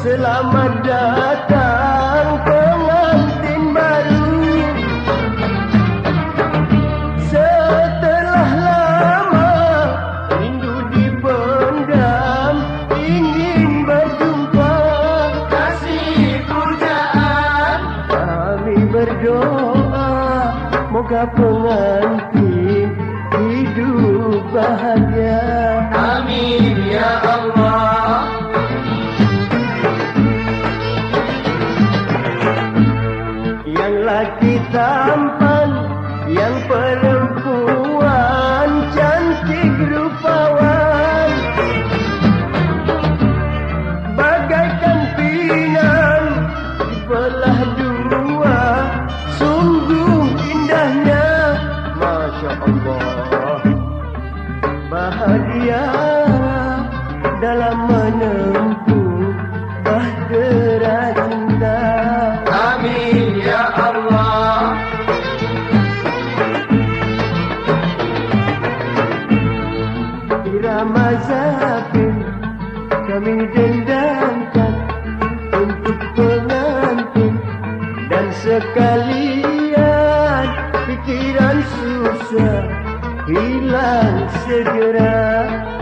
selamat datang pengantin baru. Setelah lama rindu dipendam ingin berjumpa. Kasih pujaan. Kami berdoa moga pun hamba bahagia dalam menempuh bahtera cinta amin ya allah. Irama zakin kami dendangkan untuk pengantin dan sekali y la ansiedad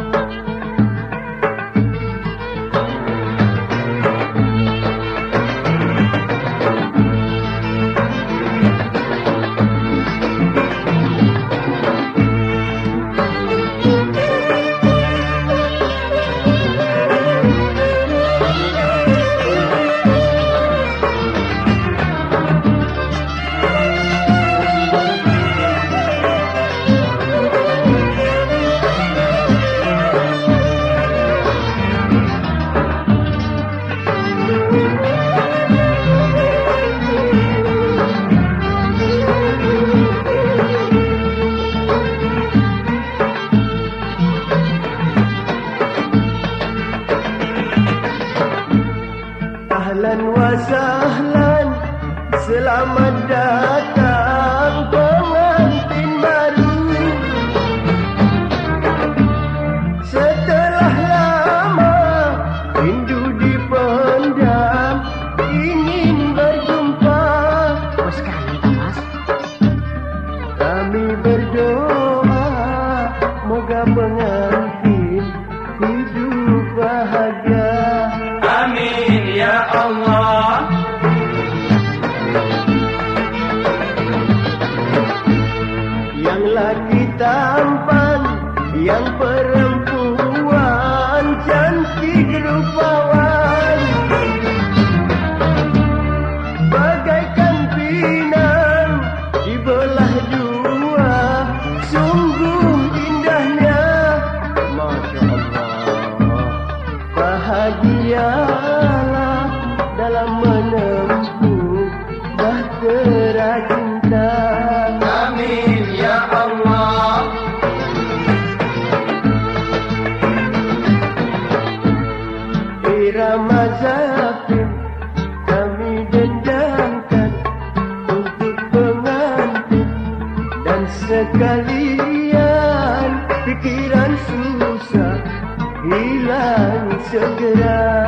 tampan yang perempuan cantik rupawan. segera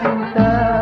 cinta